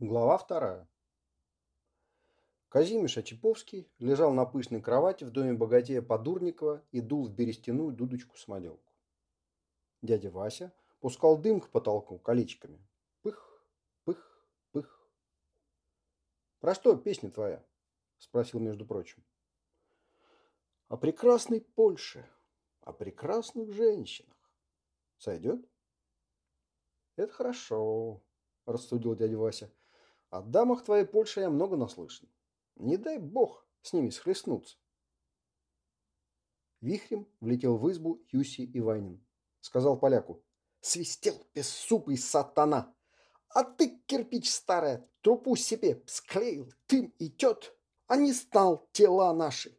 Глава вторая. Казимиш Очаповский лежал на пышной кровати в доме богатея Подурникова и дул в берестяную дудочку-самоделку. Дядя Вася пускал дым к потолку колечками. Пых, пых, пых. «Про что песня твоя?» – спросил, между прочим. «О прекрасной Польше, о прекрасных женщинах. Сойдет?» «Это хорошо», – рассудил дядя Вася. О дамах твоей Польши я много наслышан. Не дай бог с ними схлестнуться. Вихрем влетел в избу Юси Иванин. Сказал поляку. Свистел бессупый сатана. А ты, кирпич старая, трупу себе склеил, тым и тет, а не стал тела наши.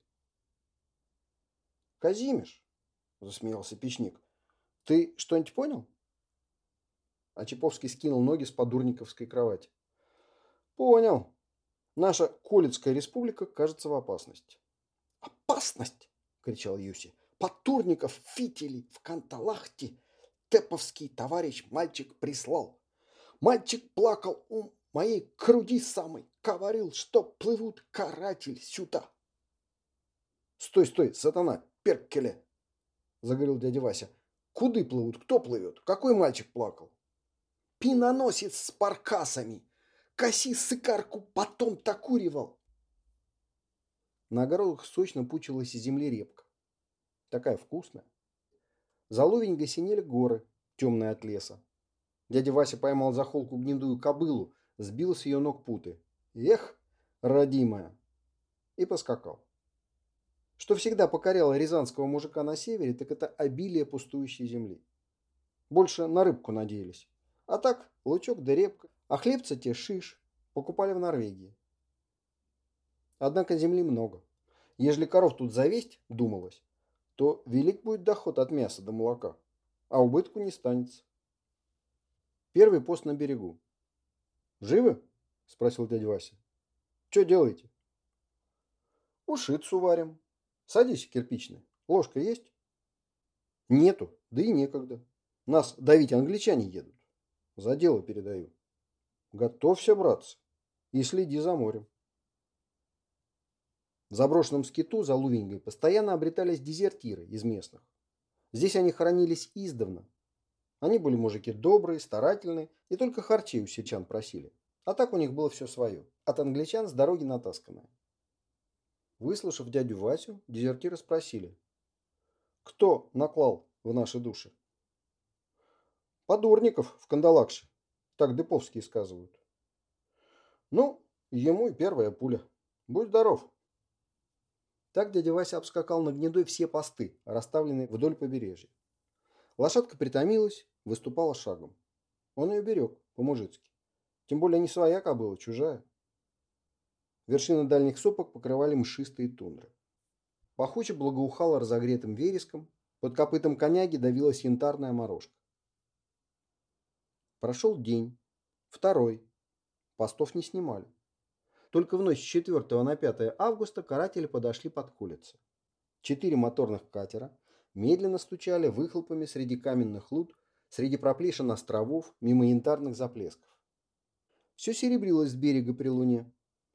Казимиш, засмеялся печник, ты что-нибудь понял? А Чаповский скинул ноги с подурниковской кровати. Понял. Наша Колецкая республика кажется в опасности. Опасность! кричал Юси. Потурников, фитили в Канталахте. Теповский товарищ мальчик прислал. Мальчик плакал у моей груди самой. Говорил, что плывут каратель сюда. Стой, стой, сатана, перкеле, заговорил дядя Вася. Куды плывут? Кто плывет? Какой мальчик плакал? Пиноносец с паркасами, Коси сыкарку, потом такуривал. На огородах сочно пучилась из земли репка. Такая вкусная. За ловенькой синели горы, темные от леса. Дядя Вася поймал за холку гнедую кобылу, сбил с ее ног путы. Эх, родимая! И поскакал. Что всегда покоряло рязанского мужика на севере, так это обилие пустующей земли. Больше на рыбку надеялись. А так, лучок да репка. А хлебца те шиш покупали в Норвегии. Однако земли много. Ежели коров тут завесть, думалось, то велик будет доход от мяса до молока, а убытку не станется. Первый пост на берегу. «Живы?» – спросил дядя Вася. «Что делаете?» «Ушицу варим. Садись, кирпичный. Ложка есть?» «Нету, да и некогда. Нас давить англичане едут. За дело передаю». Готовься, братцы, и следи за морем. В заброшенном скиту за Лувингой постоянно обретались дезертиры из местных. Здесь они хоронились издавна. Они были мужики добрые, старательные, и только харчей у сельчан просили. А так у них было все свое. От англичан с дороги натасканное. Выслушав дядю Васю, дезертиры спросили. Кто наклал в наши души? Подурников в Кандалакше. Так Деповские сказывают. Ну, ему и первая пуля. Будь здоров. Так дядя Вася обскакал на гнедой все посты, расставленные вдоль побережья. Лошадка притомилась, выступала шагом. Он ее берег, по-мужицки. Тем более не своя кобыла, чужая. Вершины дальних сопок покрывали мшистые тундры. Пахуче благоухало разогретым вереском, под копытом коняги давилась янтарная морожка. Прошел день, второй. Постов не снимали. Только в ночь с 4 на 5 августа каратели подошли под Кулицы. Четыре моторных катера медленно стучали выхлопами среди каменных лут, среди проплешин островов, мимо янтарных заплесков. Все серебрилось с берега при луне,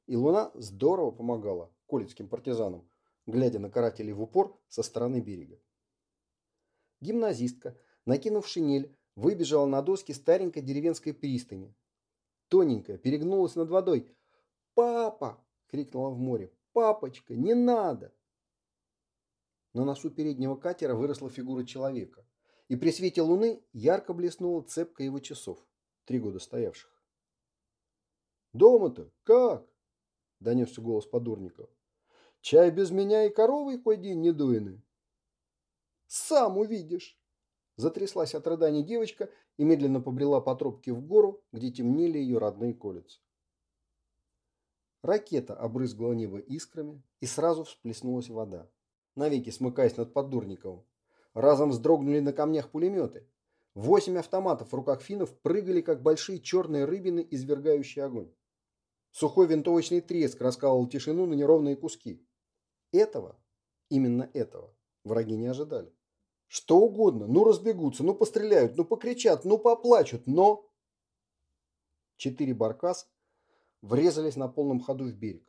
и луна здорово помогала колицким партизанам, глядя на карателей в упор со стороны берега. Гимназистка, накинув шинель, выбежала на доски старенькой деревенской пристани. Тоненькая, перегнулась над водой. «Папа!» — крикнула в море. «Папочка, не надо!» На носу переднего катера выросла фигура человека, и при свете луны ярко блеснула цепка его часов, три года стоявших. «Дома-то как?» — донесся голос Подурникова. «Чай без меня и коровы кой день не дуены?» «Сам увидишь!» Затряслась от рыданий девочка и медленно побрела по тропке в гору, где темнели ее родные колицы. Ракета обрызгала небо искрами, и сразу всплеснулась вода, навеки смыкаясь над Поддурниковым. Разом вздрогнули на камнях пулеметы. Восемь автоматов в руках финнов прыгали, как большие черные рыбины, извергающие огонь. Сухой винтовочный треск раскалывал тишину на неровные куски. Этого, именно этого, враги не ожидали. Что угодно. Ну разбегутся, ну постреляют, ну покричат, ну поплачут, но... Четыре баркас врезались на полном ходу в берег.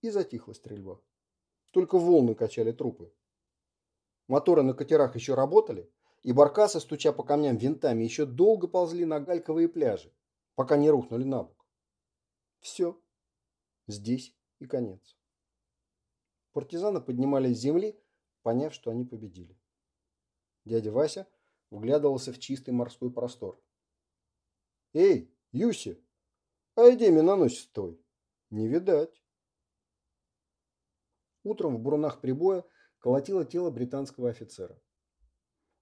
И затихла стрельба. Только волны качали трупы. Моторы на катерах еще работали, и баркасы, стуча по камням винтами, еще долго ползли на гальковые пляжи, пока не рухнули на бок. Все. Здесь и конец. Партизаны поднимались с земли, поняв, что они победили. Дядя Вася вглядывался в чистый морской простор. «Эй, Юси, а иди миноносец твой? Не видать». Утром в бурунах прибоя колотило тело британского офицера.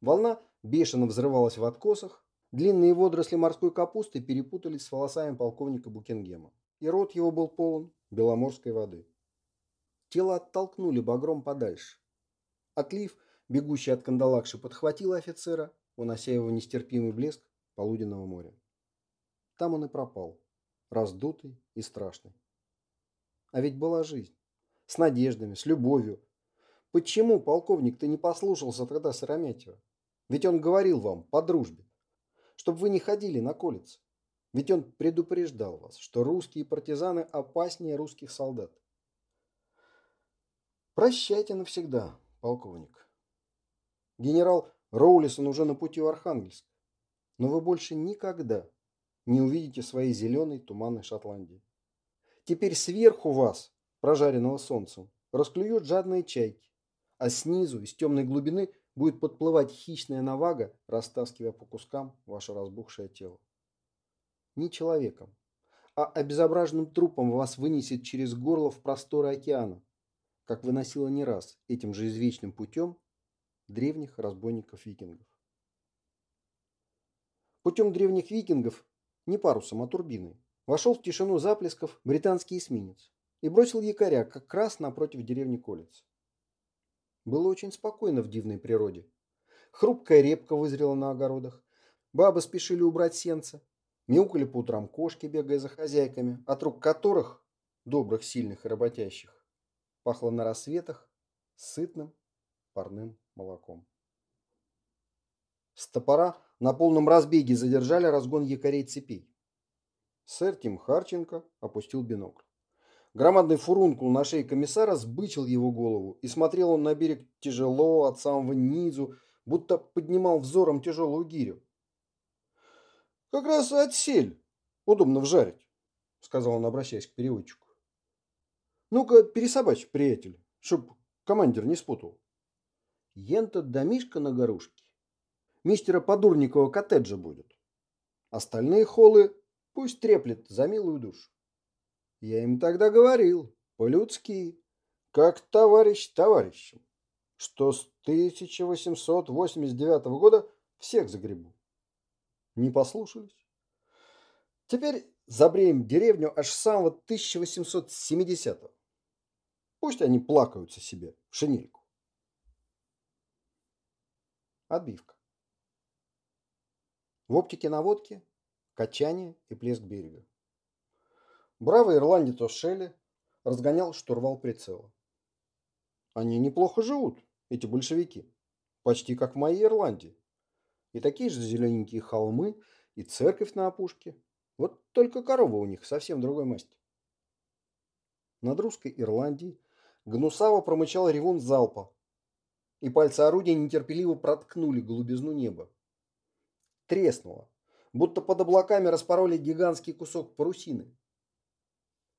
Волна бешено взрывалась в откосах, длинные водоросли морской капусты перепутались с волосами полковника Букингема, и рот его был полон беломорской воды. Тело оттолкнули багром подальше. Отлив, бегущий от кандалакши, подхватил офицера, унося его в нестерпимый блеск полуденного моря. Там он и пропал, раздутый и страшный. А ведь была жизнь. С надеждами, с любовью. Почему, полковник, ты не послушался тогда Сыромятьева? Ведь он говорил вам по дружбе, чтобы вы не ходили на колец. Ведь он предупреждал вас, что русские партизаны опаснее русских солдат. Прощайте навсегда, полковник. Генерал Роулисон уже на пути в Архангельск. Но вы больше никогда не увидите своей зеленой туманной Шотландии. Теперь сверху вас, прожаренного солнцем, расклюют жадные чайки, а снизу, из темной глубины, будет подплывать хищная навага, растаскивая по кускам ваше разбухшее тело. Не человеком, а обезображенным трупом вас вынесет через горло в просторы океана, как выносило не раз этим же извечным путем древних разбойников-викингов. Путем древних викингов, не парусом, а турбиной, вошел в тишину заплесков британский эсминец и бросил якоря как раз напротив деревни Колец. Было очень спокойно в дивной природе. Хрупкая репка вызрела на огородах, бабы спешили убрать сенца, мяукали по утрам кошки, бегая за хозяйками, от рук которых, добрых, сильных и работящих, пахло на рассветах сытным парным молоком. С топора на полном разбеге задержали разгон якорей цепей. Сэр Тим Харченко опустил бинокль. Громадный фурункул на шее комиссара сбычил его голову, и смотрел он на берег тяжело, от самого низу, будто поднимал взором тяжелую гирю. «Как раз отсель. Удобно вжарить», — сказал он, обращаясь к переводчику. Ну-ка, пересобачь, приятель, чтоб командир не спутал. Ента домишка на горушке. Мистера Подурникова коттеджа будет. Остальные холлы пусть треплет за милую душу. Я им тогда говорил, по-людски, как товарищ товарищем, что с 1889 года всех загребу. Не послушались. Теперь забреем деревню аж с самого 1870-го. Пусть они плакаются себе в шинельку. Отбивка. В оптике наводки качание и плеск берега. Бравый ирландец О'Шелли разгонял штурвал прицела. Они неплохо живут, эти большевики. Почти как в моей Ирландии. И такие же зелененькие холмы, и церковь на опушке. Вот только корова у них совсем другой масти. Над русской Ирландией Гнусаво промычал ревун залпа, и пальцы орудия нетерпеливо проткнули голубизну неба. Треснуло, будто под облаками распороли гигантский кусок парусины.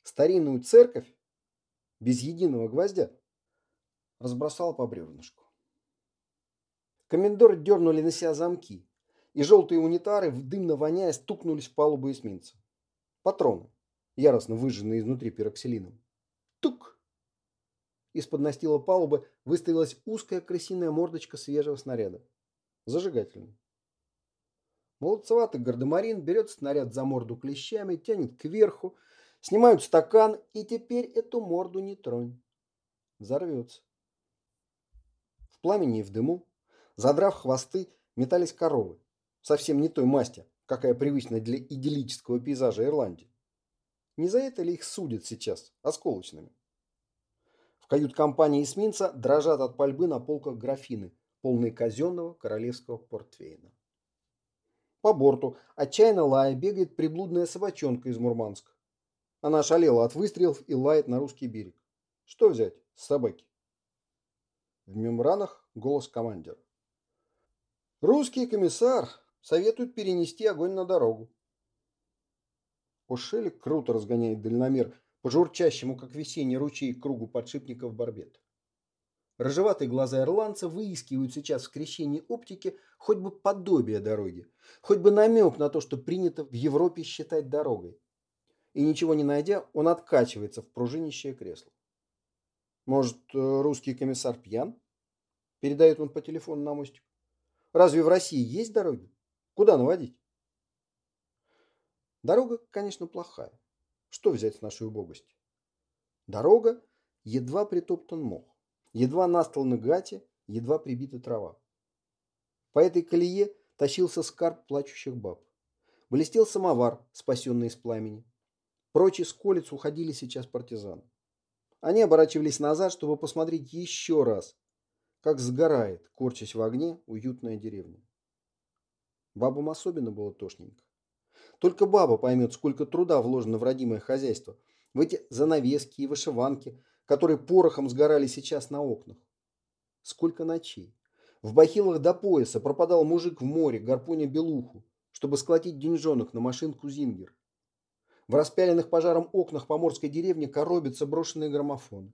Старинную церковь, без единого гвоздя, разбросала по бревнышку. Комендор дернули на себя замки, и желтые унитары, дымно воняя, стукнулись в палубу эсминца. Патроны, яростно выжженные изнутри пероксилином. Тук! Из-под настила палубы выставилась узкая крысиная мордочка свежего снаряда. Зажигательный. Молодцеватый гардемарин берет снаряд за морду клещами, тянет кверху, снимают стакан, и теперь эту морду не тронь. Взорвется. В пламени и в дыму, задрав хвосты, метались коровы. Совсем не той масти, какая привычна для идиллического пейзажа Ирландии. Не за это ли их судят сейчас осколочными? Кают-компании эсминца дрожат от пальбы на полках графины, полные казенного королевского портвейна. По борту, отчаянно лая, бегает приблудная собачонка из Мурманска. Она шалела от выстрелов и лает на русский берег. Что взять с собаки? В мембранах голос командира. Русский комиссар советует перенести огонь на дорогу. Ошелик круто разгоняет дальномер по журчащему, как весенний ручей, кругу подшипников барбет. Рыжеватые глаза ирландца выискивают сейчас в скрещении оптики хоть бы подобие дороги, хоть бы намек на то, что принято в Европе считать дорогой. И ничего не найдя, он откачивается в пружинищее кресло. Может, э, русский комиссар пьян? Передает он по телефону на мостик. Разве в России есть дороги? Куда наводить? Дорога, конечно, плохая. Что взять с нашей убогости? Дорога едва притоптан мох. Едва настланы гати, едва прибита трава. По этой колее тащился скарб плачущих баб. Блестел самовар, спасенный из пламени. Прочь из колец уходили сейчас партизаны. Они оборачивались назад, чтобы посмотреть еще раз, как сгорает, корчась в огне, уютная деревня. Бабам особенно было тошненько. Только баба поймет, сколько труда вложено в родимое хозяйство, в эти занавески и вышиванки, которые порохом сгорали сейчас на окнах. Сколько ночей. В бахилах до пояса пропадал мужик в море, гарпуня белуху, чтобы сколотить деньжонок на машинку «Зингер». В распяленных пожаром окнах поморской деревни коробятся брошенные граммофоны.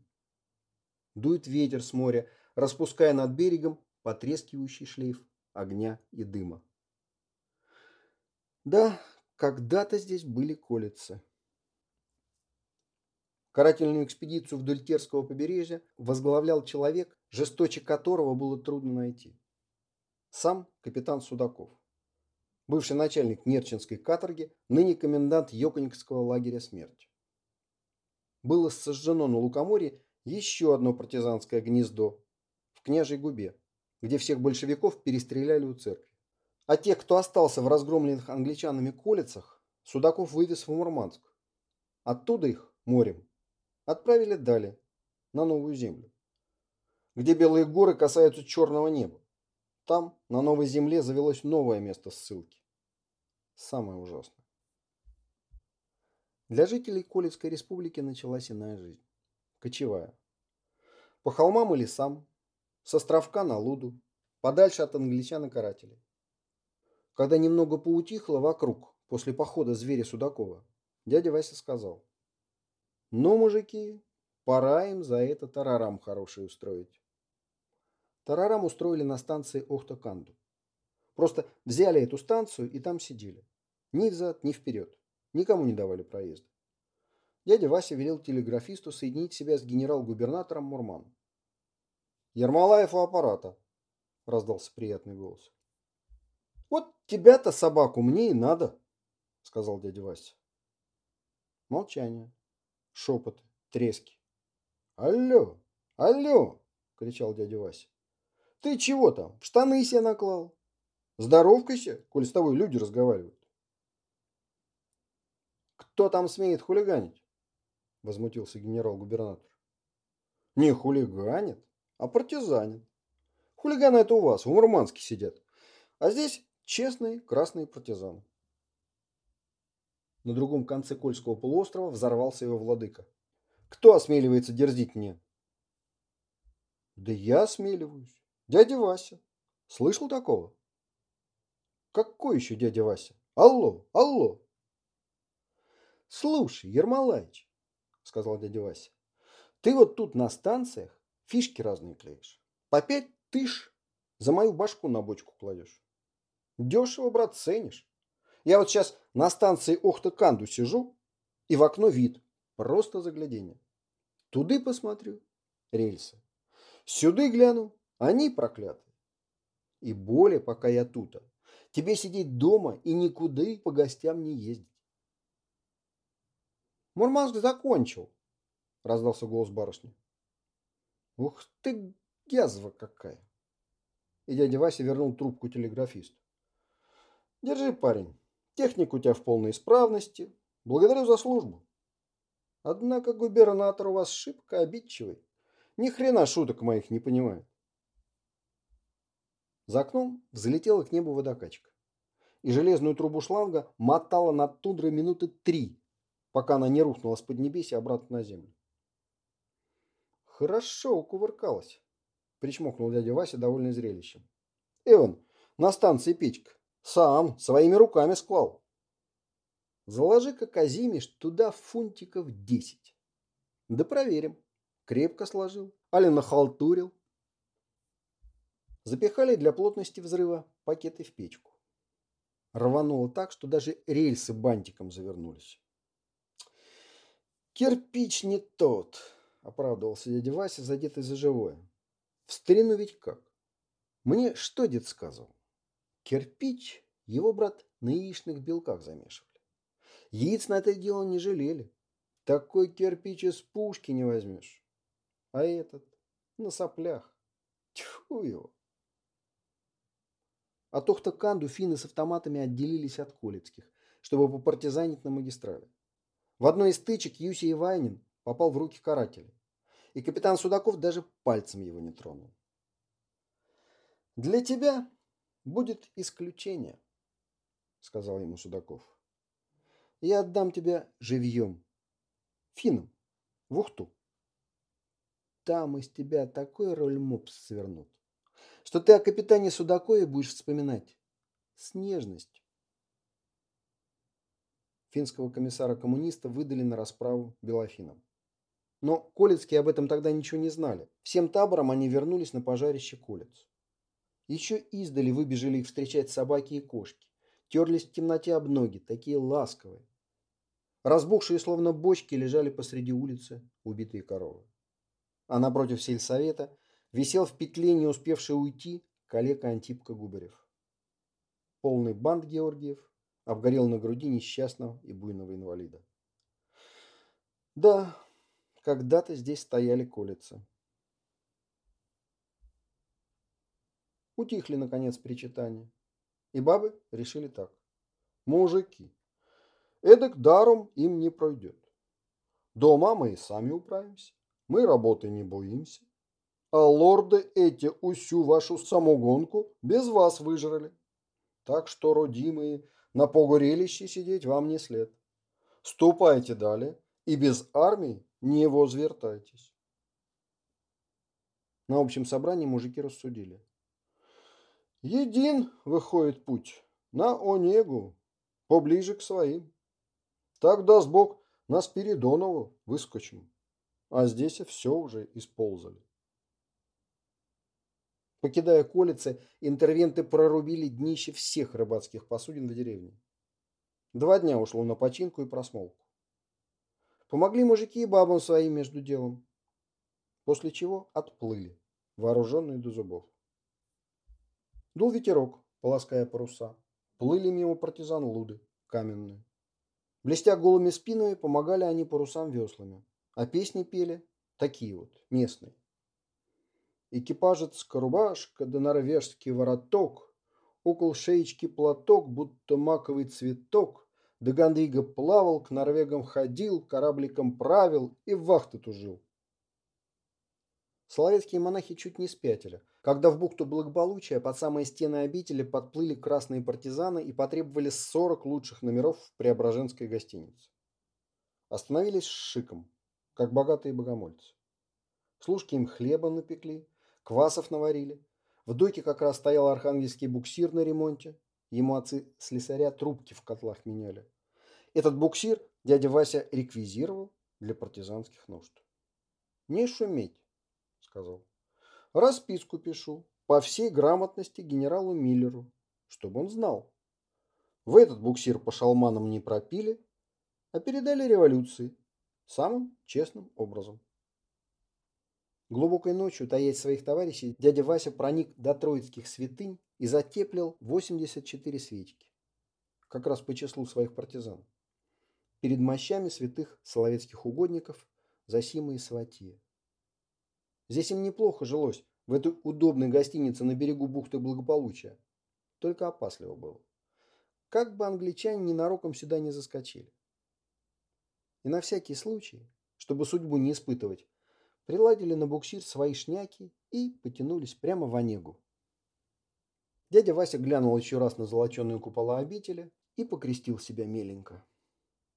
Дует ветер с моря, распуская над берегом потрескивающий шлейф огня и дыма. Да, когда-то здесь были колицы. Карательную экспедицию вдоль Терского побережья возглавлял человек, жесточе которого было трудно найти. Сам капитан Судаков. Бывший начальник Нерчинской каторги, ныне комендант Йоконьского лагеря смерти. Было сожжено на Лукоморье еще одно партизанское гнездо в Княжей Губе, где всех большевиков перестреляли у церкви. А тех, кто остался в разгромленных англичанами колицах, Судаков вывез в Мурманск. Оттуда их, морем, отправили далее, на новую землю, где белые горы касаются черного неба. Там, на новой земле, завелось новое место ссылки. Самое ужасное. Для жителей Колецкой республики началась иная жизнь. Кочевая. По холмам и лесам, с островка на Луду, подальше от англичан и карателей. Когда немного поутихло вокруг, после похода зверя Судакова, дядя Вася сказал. Ну, мужики, пора им за это тарарам хороший устроить. Тарарам устроили на станции Охта-Канду. Просто взяли эту станцию и там сидели. Ни взад, ни вперед. Никому не давали проезда. Дядя Вася велел телеграфисту соединить себя с генерал-губернатором Мурман. «Ермолаев у аппарата», – раздался приятный голос. «Вот тебя-то, собаку, мне и надо», – сказал дядя Вася. Молчание. Шепоты, трески. «Алло! Алло!» – кричал дядя Вася. «Ты чего там, штаны себе наклал? Здоровкайся, коль с тобой люди разговаривают». «Кто там смеет хулиганить?» – возмутился генерал-губернатор. «Не хулиганит, а партизанит. Хулиганы это у вас, в Мурманске сидят. А здесь честные красные партизаны. На другом конце Кольского полуострова взорвался его владыка. «Кто осмеливается дерзить мне?» «Да я осмеливаюсь. Дядя Вася. Слышал такого?» «Какой еще дядя Вася? Алло, алло!» «Слушай, Ермолаич», — сказал дядя Вася, — «ты вот тут на станциях фишки разные клеишь. По пять тысяч за мою башку на бочку кладешь. Дешево, брат, ценишь. Я вот сейчас на станции Охта-Канду сижу, и в окно вид. Просто загляденье. Туды посмотрю. Рельсы. Сюды гляну. Они проклятые. И более, пока я тут. Тебе сидеть дома и никуда по гостям не ездить. Мурманск закончил, раздался голос барышни. Ух ты, язва какая! И дядя Вася вернул трубку телеграфисту. Держи, парень. Техника у тебя в полной исправности. Благодарю за службу. Однако губернатор у вас шибко обидчивый. Ни хрена шуток моих не понимает. За окном взлетела к небу водокачка. И железную трубу шланга мотала над тундрой минуты три, пока она не рухнула с поднебесья обратно на землю. Хорошо укувыркалась, причмокнул дядя Вася, довольный зрелищем. Эван, на станции печка. Сам, своими руками склал. Заложи-ка, Казимиш, туда фунтиков десять. Да проверим. Крепко сложил, али нахалтурил. Запихали для плотности взрыва пакеты в печку. Рвануло так, что даже рельсы бантиком завернулись. «Кирпич не тот», — оправдывался дядя Вася, задетый за живое. «В старину ведь как? Мне что дед сказал? Кирпич его брат на яичных белках замешивали. Яиц на это дело не жалели. Такой кирпич из пушки не возьмешь. А этот на соплях. Тьфу его. От Охта-Канду финны с автоматами отделились от Колецких, чтобы попартизанить на магистрали. В одной из стычек Юси Ивайнин попал в руки карателей, и капитан Судаков даже пальцем его не тронул. «Для тебя будет исключение», — сказал ему Судаков. «Я отдам тебя живьем, финнам, в Ухту. Там из тебя такой роль мопс свернут, что ты о капитане Судакове будешь вспоминать с нежностью. Финского комиссара-коммуниста выдали на расправу Белофинам. Но Колецкие об этом тогда ничего не знали. Всем табором они вернулись на пожарище Колец. Еще издали выбежали их встречать собаки и кошки. Терлись в темноте об ноги, такие ласковые. Разбухшие, словно бочки, лежали посреди улицы убитые коровы. А напротив сельсовета висел в петле, не успевший уйти, калека Антипка Губарев. Полный бант Георгиев обгорел на груди несчастного и буйного инвалида. Да, когда-то здесь стояли колицы. Утихли, наконец, причитания. И бабы решили так. Мужики, эдак даром им не пройдет. Дома мы и сами управимся. Мы работы не боимся. А лорды эти усю вашу самогонку без вас выжрали. Так что, родимые, на погорелище сидеть вам не след. Ступайте далее и без армии не возвертайтесь. На общем собрании мужики рассудили. Един выходит путь на Онегу, поближе к своим. Так даст Бог на Спиридонову выскочим, а здесь все уже исползали. Покидая колицы, интервенты прорубили днище всех рыбацких посудин в деревне. Два дня ушло на починку и просмолку. Помогли мужики и бабам своим между делом. После чего отплыли, вооруженные до зубов. Дул ветерок, полоская паруса. Плыли мимо партизан луды, каменные. Блестя голыми спинами, помогали они парусам веслами. А песни пели такие вот, местные экипажец рубашка да норвежский вороток, около шеечки платок, будто маковый цветок, да Гандрига плавал, к норвегам ходил, корабликом правил и в вахты тужил. Соловецкие монахи чуть не спятили, когда в бухту Благополучия под самые стены обители подплыли красные партизаны и потребовали 40 лучших номеров в Преображенской гостинице. Остановились шиком, как богатые богомольцы. Служки им хлеба напекли, Квасов наварили. В доке как раз стоял архангельский буксир на ремонте. Ему отцы слесаря трубки в котлах меняли. Этот буксир дядя Вася реквизировал для партизанских нужд. «Не шуметь», — сказал. «Расписку пишу по всей грамотности генералу Миллеру, чтобы он знал. В этот буксир по шалманам не пропили, а передали революции самым честным образом. Глубокой ночью, таясь своих товарищей, дядя Вася проник до троицких святынь и затеплил 84 свечки. Как раз по числу своих партизан. Перед мощами святых соловецких угодников Засима и Сватия. Здесь им неплохо жилось, в этой удобной гостинице на берегу бухты благополучия. Только опасливо было. Как бы англичане ненароком сюда не заскочили. И на всякий случай, чтобы судьбу не испытывать, приладили на буксир свои шняки и потянулись прямо в Онегу. Дядя Вася глянул еще раз на золоченые купола обители и покрестил себя меленько.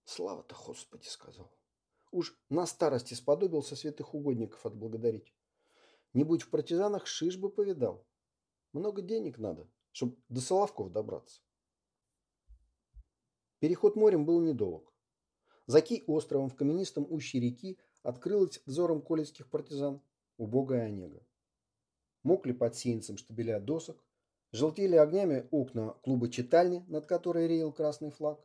Слава-то Господи, сказал. Уж на старости сподобился святых угодников отблагодарить. Не будь в партизанах, шиш бы повидал. Много денег надо, чтобы до Соловков добраться. Переход морем был недолг. За Кий-островом в каменистом уще реки открылась взором колецких партизан убогая Онега. Мокли под сеянцем штабеля досок, желтели огнями окна клуба читальни, над которой реял красный флаг.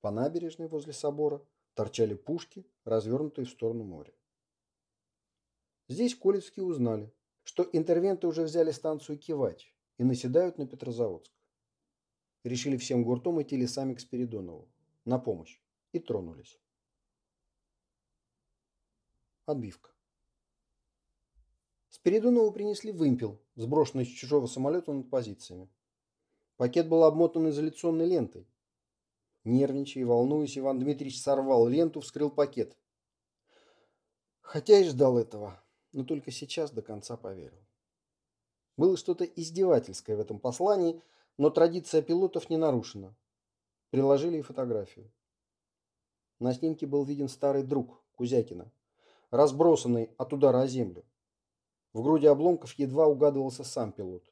По набережной возле собора торчали пушки, развернутые в сторону моря. Здесь Колецкие узнали, что интервенты уже взяли станцию Кивач и наседают на Петрозаводск. Решили всем гуртом идти лесами к Спиридонову на помощь и тронулись. Отбивка. Спиридонову принесли вымпел, сброшенный с чужого самолета над позициями. Пакет был обмотан изоляционной лентой. Нервничая и волнуясь, Иван Дмитриевич сорвал ленту, вскрыл пакет. Хотя и ждал этого, но только сейчас до конца поверил. Было что-то издевательское в этом послании, но традиция пилотов не нарушена. Приложили и фотографию. На снимке был виден старый друг Кузякина, разбросанный от удара о землю. В груди обломков едва угадывался сам пилот,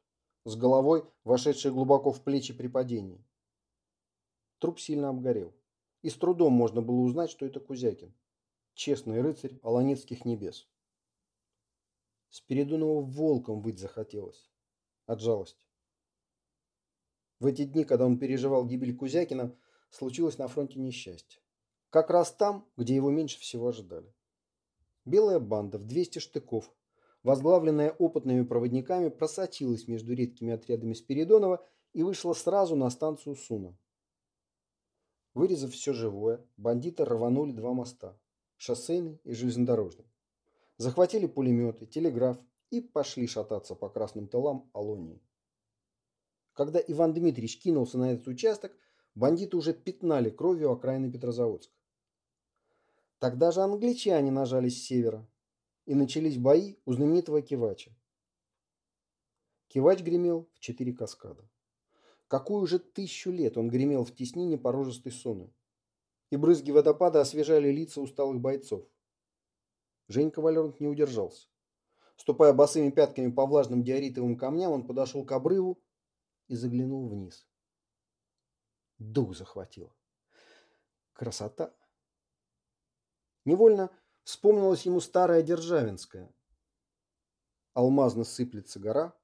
с головой, вошедшей глубоко в плечи при падении. Труп сильно обгорел, и с трудом можно было узнать, что это Кузякин, честный рыцарь Аланецких небес. Спиридонову волком выть захотелось. От жалости. В эти дни, когда он переживал гибель Кузякина, случилось на фронте несчастье. Как раз там, где его меньше всего ожидали. Белая банда в 200 штыков, возглавленная опытными проводниками, просочилась между редкими отрядами Спиридонова и вышла сразу на станцию Суна. Вырезав все живое, бандиты рванули два моста – шоссейный и железнодорожный. Захватили пулеметы, телеграф и пошли шататься по красным тылам Алонии. Когда Иван Дмитриевич кинулся на этот участок, бандиты уже пятнали кровью окраины Петрозаводска. Тогда же англичане нажали с севера, и начались бои у знаменитого Кивача. Кивач гремел в четыре каскада. Какую же тысячу лет он гремел в теснине порожистой соны. И брызги водопада освежали лица усталых бойцов. Женька Валернт не удержался. Ступая босыми пятками по влажным диоритовым камням, он подошел к обрыву и заглянул вниз. Дух захватило. Красота! Невольно вспомнилась ему старая Державинская. Алмазно сыплется гора,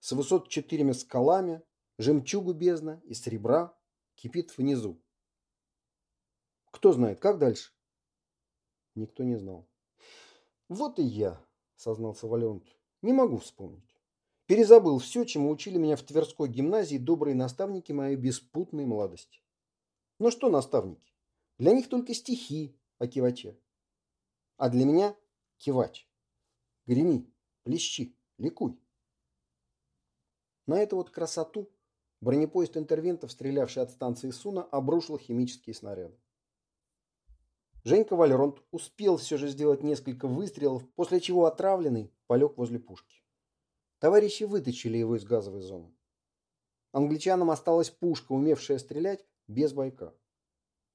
с высот четырьмя скалами, жемчугу бездна и серебра кипит внизу. Кто знает, как дальше? Никто не знал. Вот и я, сознался Валеонт, не могу вспомнить. Перезабыл все, чему учили меня в Тверской гимназии добрые наставники моей беспутной молодости. Ну что наставники? Для них только стихи о киваче. А для меня кивач. Греми, плещи, ликуй. На эту вот красоту бронепоезд интервентов, стрелявший от станции Суна, обрушил химические снаряды. Женька Вальронт успел все же сделать несколько выстрелов, после чего отравленный полег возле пушки. Товарищи вытащили его из газовой зоны. Англичанам осталась пушка, умевшая стрелять без бойка.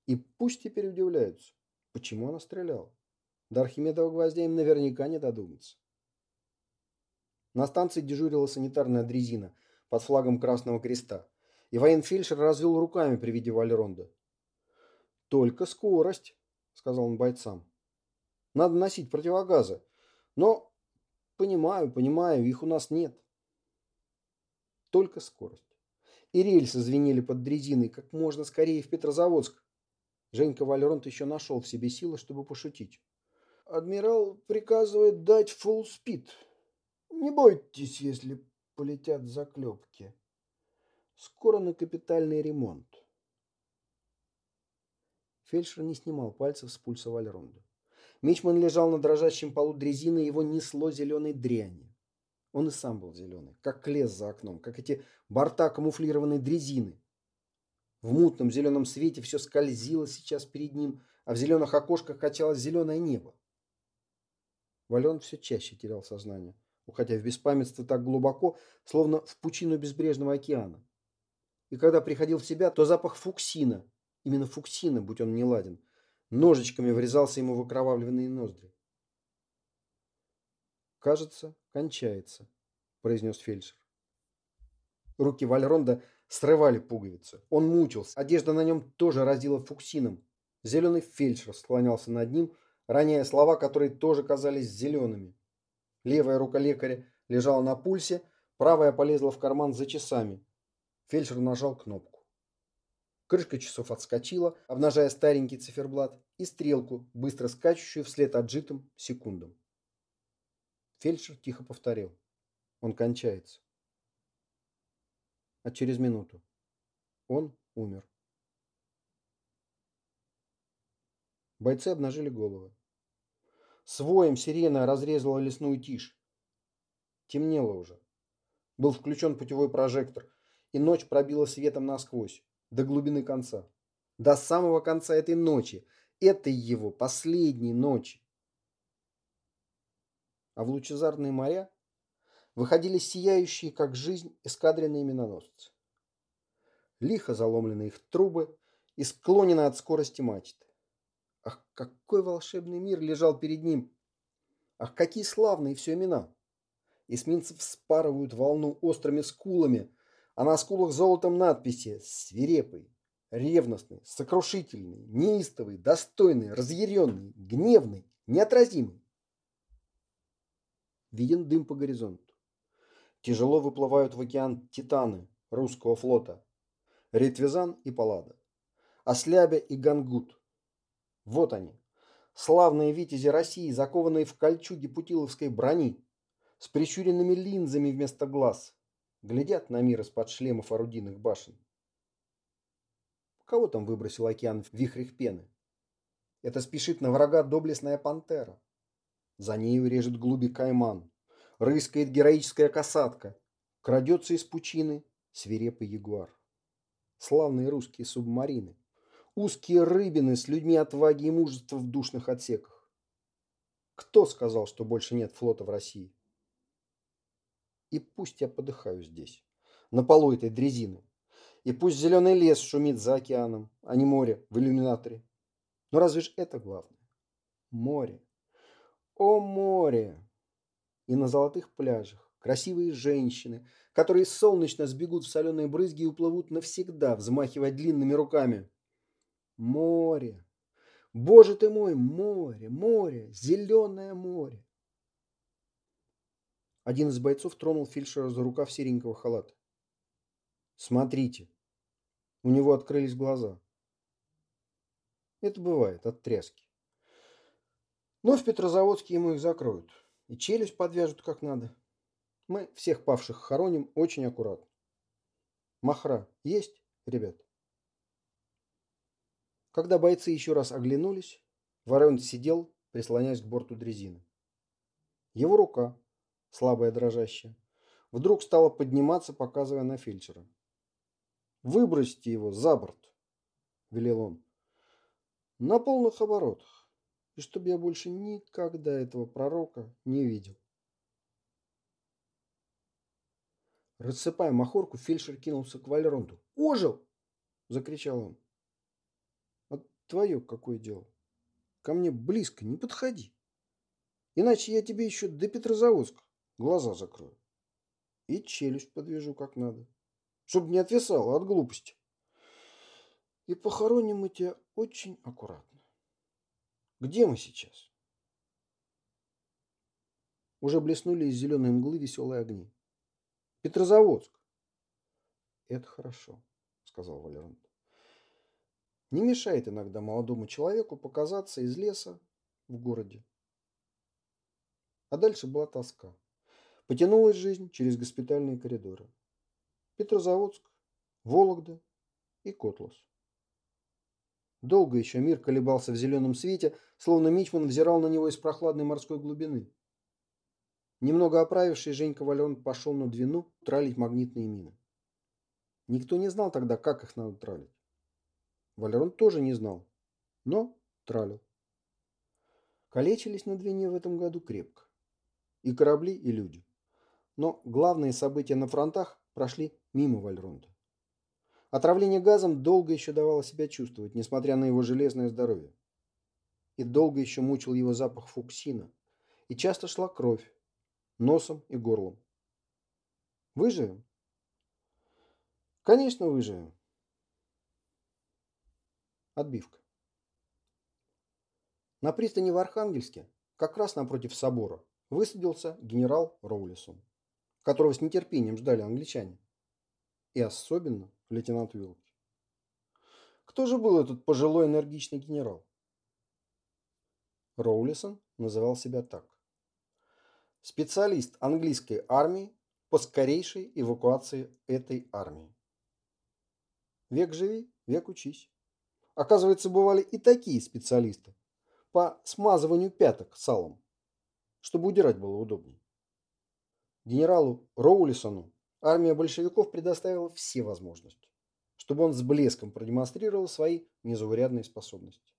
И пусть теперь удивляются, почему она стреляла. До Архимедова гвоздя им наверняка не додуматься. На станции дежурила санитарная дрезина под флагом Красного Креста, и военфельдшер развел руками при виде Вальронда. «Только скорость», — сказал он бойцам. «Надо носить противогазы. Но, понимаю, понимаю, их у нас нет». Только скорость. И рельсы звенели под дрезиной как можно скорее в Петрозаводск. Женька Вальронт еще нашел в себе силы, чтобы пошутить. Адмирал приказывает дать full speed. Не бойтесь, если полетят заклепки. Скоро на капитальный ремонт. Фельдшер не снимал пальцев с пульса Вальронда. Мичман лежал на дрожащем полу дрезины, его несло зеленой дрянью. Он и сам был зеленый, как лес за окном, как эти борта камуфлированной дрезины. В мутном зеленом свете все скользило сейчас перед ним, а в зеленых окошках качалось зеленое небо. Вален все чаще терял сознание, уходя в беспамятство так глубоко, словно в пучину безбрежного океана. И когда приходил в себя, то запах фуксина именно Фуксина, будь он не ладен, ножичками врезался ему в окровавленные ноздри. «Кажется, кончается», – произнес фельдшер. Руки Вальронда срывали пуговицы. Он мучился. Одежда на нем тоже разила фуксином. Зеленый фельдшер склонялся над ним, роняя слова, которые тоже казались зелеными. Левая рука лекаря лежала на пульсе, правая полезла в карман за часами. Фельдшер нажал кнопку. Крышка часов отскочила, обнажая старенький циферблат и стрелку, быстро скачущую вслед отжитым секундам. Фельдшер тихо повторил. Он кончается. А через минуту он умер. Бойцы обнажили головы. Своем сирена разрезала лесную тишь. Темнело уже. Был включен путевой прожектор, и ночь пробила светом насквозь, до глубины конца. До самого конца этой ночи, этой его последней ночи. А в лучезарные моря выходили сияющие, как жизнь, эскадренные миноносцы. Лихо заломлены их трубы и склонены от скорости мачты. Ах, какой волшебный мир лежал перед ним! Ах, какие славные все имена! Эсминцы вспарывают волну острыми скулами, а на скулах золотом надписи «Свирепый», «Ревностный», «Сокрушительный», «Неистовый», «Достойный», «Разъяренный», «Гневный», «Неотразимый». Виден дым по горизонту. Тяжело выплывают в океан титаны русского флота. Ретвизан и Паллада. Ослябя и Гангут. Вот они, славные витязи России, закованные в кольчуги путиловской брони, с прищуренными линзами вместо глаз, глядят на мир из-под шлемов орудийных башен. Кого там выбросил океан в вихрях пены? Это спешит на врага доблестная пантера. За нею режет глуби кайман. Рыскает героическая касатка. Крадется из пучины свирепый ягуар. Славные русские субмарины узкие рыбины с людьми отваги и мужества в душных отсеках. Кто сказал, что больше нет флота в России? И пусть я подыхаю здесь, на полу этой дрезины. И пусть зеленый лес шумит за океаном, а не море в иллюминаторе. Но разве ж это главное? Море. О, море! И на золотых пляжах красивые женщины, которые солнечно сбегут в соленые брызги и уплывут навсегда, взмахивая длинными руками. Море. Боже ты мой, море, море, зеленое море. Один из бойцов тронул фельдшера за рукав серенького халата. Смотрите. У него открылись глаза. Это бывает от тряски. Но в Петрозаводске ему их закроют. И челюсть подвяжут как надо. Мы всех павших хороним очень аккуратно. Махра есть, ребят? Когда бойцы еще раз оглянулись, Ворон сидел, прислоняясь к борту дрезины. Его рука, слабая дрожащая, вдруг стала подниматься, показывая на фельдшера. «Выбросьте его за борт!» – велел он. «На полных оборотах, и чтобы я больше никогда этого пророка не видел». Рассыпая махорку, фельдшер кинулся к Вальронду. «Ожил!» – закричал он. Твое какое дело? Ко мне близко не подходи. Иначе я тебе еще до Петрозаводска глаза закрою. И челюсть подвяжу как надо. Чтоб не отвисало от глупости. И похороним мы тебя очень аккуратно. Где мы сейчас? Уже блеснули из зеленой мглы веселые огни. Петрозаводск. Это хорошо, сказал Валерант. Не мешает иногда молодому человеку показаться из леса в городе. А дальше была тоска. Потянулась жизнь через госпитальные коридоры. Петрозаводск, Вологда и Котлас. Долго еще мир колебался в зеленом свете, словно Мичман взирал на него из прохладной морской глубины. Немного оправивший Женька Вален пошел на Двину тралить магнитные мины. Никто не знал тогда, как их надо тралить. Валерон тоже не знал, но тралил. Калечились на Двине в этом году крепко. И корабли, и люди. Но главные события на фронтах прошли мимо Вальронда. Отравление газом долго еще давало себя чувствовать, несмотря на его железное здоровье. И долго еще мучил его запах фуксина. И часто шла кровь, носом и горлом. Выживем? Конечно, выживем. Отбивка. На пристани в Архангельске, как раз напротив собора, высадился генерал Роулисон, которого с нетерпением ждали англичане. И особенно лейтенант Уилки. Кто же был этот пожилой энергичный генерал? Роулисон называл себя так. Специалист английской армии по скорейшей эвакуации этой армии. Век живи, век учись. Оказывается, бывали и такие специалисты по смазыванию пяток салом, чтобы удирать было удобнее. Генералу Роулисону армия большевиков предоставила все возможности, чтобы он с блеском продемонстрировал свои незаурядные способности.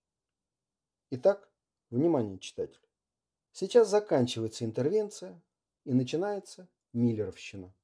Итак, внимание, читатель. Сейчас заканчивается интервенция и начинается миллеровщина.